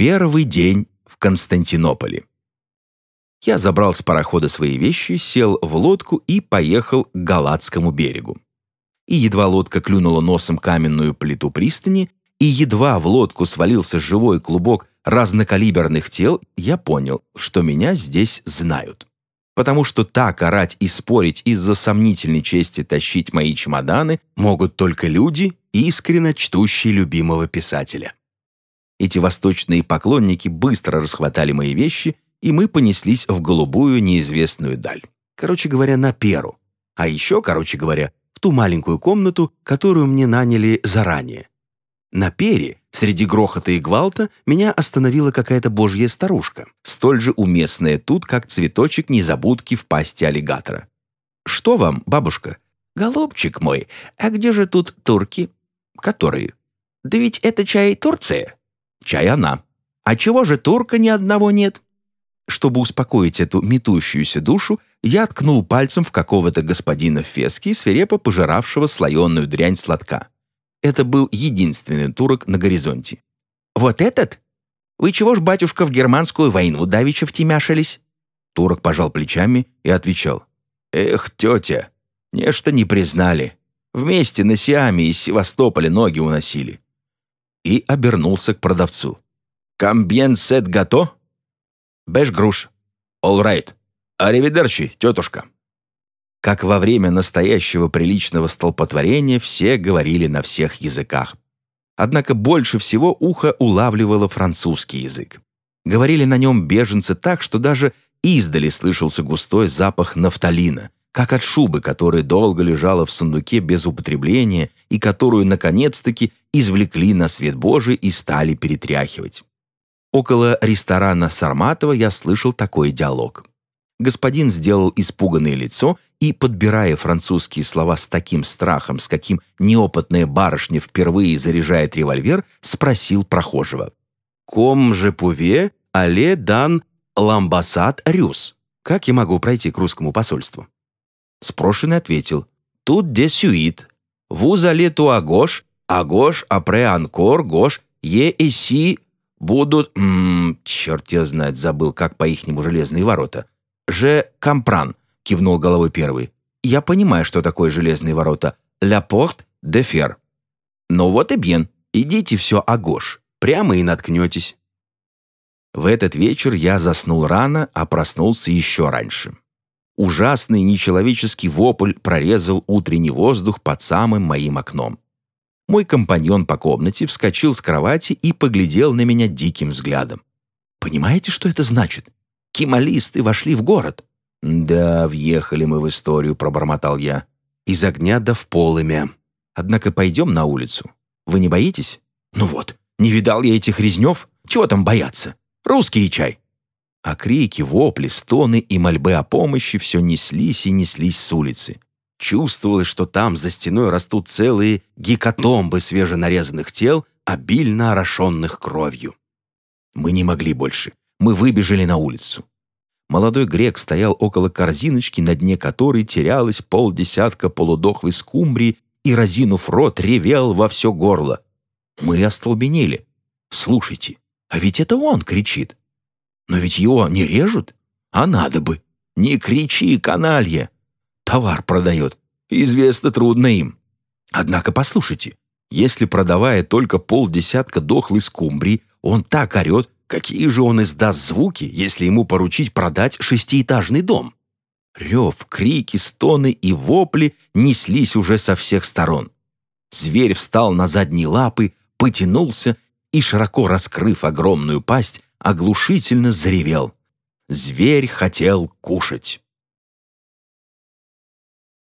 Первый день в Константинополе. Я забрал с парохода свои вещи, сел в лодку и поехал к Галатскому берегу. И едва лодка клюнула носом каменную плиту пристани, и едва в лодку свалился живой клубок разнокалиберных тел, я понял, что меня здесь знают. Потому что так орать и спорить из-за сомнительной чести тащить мои чемоданы могут только люди, искренне чтущие любимого писателя. Эти восточные поклонники быстро расхватали мои вещи, и мы понеслись в голубую неизвестную даль. Короче говоря, на Перу. А еще, короче говоря, в ту маленькую комнату, которую мне наняли заранее. На Пере, среди грохота и гвалта, меня остановила какая-то божья старушка, столь же уместная тут, как цветочек незабудки в пасти аллигатора. «Что вам, бабушка?» «Голубчик мой, а где же тут турки?» «Которые?» «Да ведь это чай Турция?» «Чай она». «А чего же турка ни одного нет?» Чтобы успокоить эту метущуюся душу, я ткнул пальцем в какого-то господина в феске, свирепо пожиравшего слоеную дрянь сладка. Это был единственный турок на горизонте. «Вот этот? Вы чего ж, батюшка, в германскую войну давеча втемяшились?» Турок пожал плечами и отвечал. «Эх, тетя, нечто не признали. Вместе на Сиаме из Севастополя ноги уносили». И обернулся к продавцу. «Камбьен сет гато?» «Бэш груш». «All right. Аривидерчи, тетушка». Как во время настоящего приличного столпотворения все говорили на всех языках. Однако больше всего ухо улавливало французский язык. Говорили на нем беженцы так, что даже издали слышался густой запах нафталина, как от шубы, которая долго лежала в сундуке без употребления и которую, наконец-таки, извлекли на свет Божий и стали перетряхивать. Около ресторана Сарматова я слышал такой диалог. Господин сделал испуганное лицо и, подбирая французские слова с таким страхом, с каким неопытная барышня впервые заряжает револьвер, спросил прохожего. «Ком же пуве але дан ламбасад рюс?» «Как я могу пройти к русскому посольству?» Спрошенный ответил. «Тут де сюит. Вуз але ту агош, агош апре анкор гош е эси будут... М -м, черт я знает, забыл, как по-ихнему железные ворота. «Же Кампран», — кивнул головой первый. «Я понимаю, что такое железные ворота. Ля порт де фер». «Ну вот и бьен. Идите все агош. Прямо и наткнетесь». В этот вечер я заснул рано, а проснулся еще раньше. Ужасный нечеловеческий вопль прорезал утренний воздух под самым моим окном. Мой компаньон по комнате вскочил с кровати и поглядел на меня диким взглядом. «Понимаете, что это значит? Кималисты вошли в город». «Да, въехали мы в историю», — пробормотал я. «Из огня да в полымя. Однако пойдем на улицу. Вы не боитесь?» «Ну вот, не видал я этих резнев. Чего там бояться? Русский чай». А крики, вопли, стоны и мольбы о помощи все неслись и неслись с улицы. Чувствовалось, что там за стеной растут целые гекатомбы свеженарезанных тел, обильно орошенных кровью. Мы не могли больше мы выбежали на улицу. Молодой грек стоял около корзиночки, на дне которой терялось полдесятка полудохлой скумбрии и, разинув рот, ревел во все горло. Мы остолбенели. «Слушайте, а ведь это он кричит. Но ведь его не режут? А надо бы. Не кричи, каналья. Товар продает. Известно трудно им. Однако послушайте, если, продавая только полдесятка дохлой скумбрии, он так орет, Какие же он издаст звуки, если ему поручить продать шестиэтажный дом? Рев, крики, стоны и вопли неслись уже со всех сторон. Зверь встал на задние лапы, потянулся и, широко раскрыв огромную пасть, оглушительно заревел. Зверь хотел кушать.